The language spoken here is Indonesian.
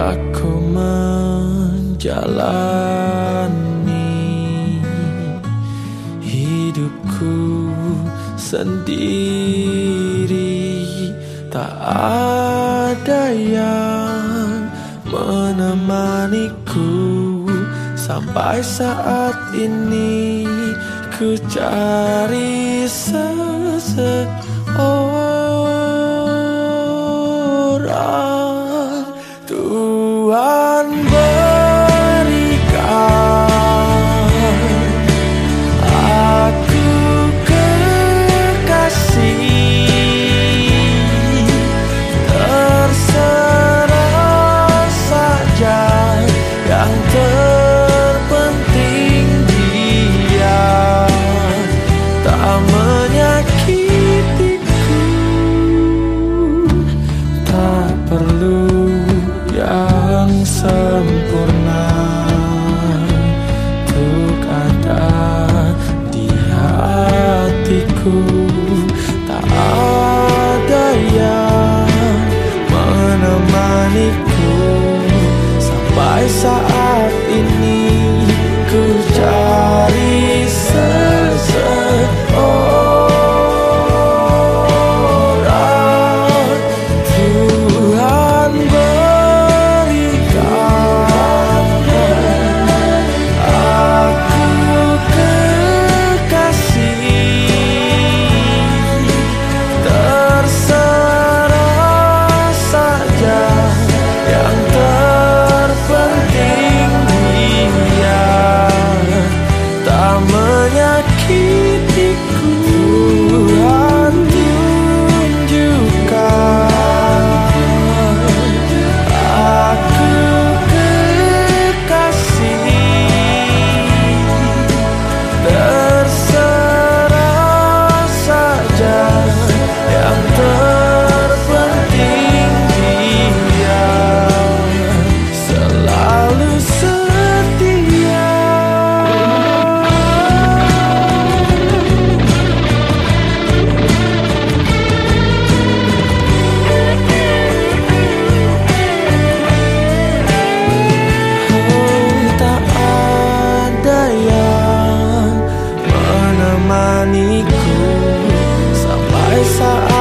Aku menjalani hidupku sendiri. Tak ada yang menemaniku Sampai saat ini. Ku cari seseorang Tak ada yang menemaniku Sampai saat ini. I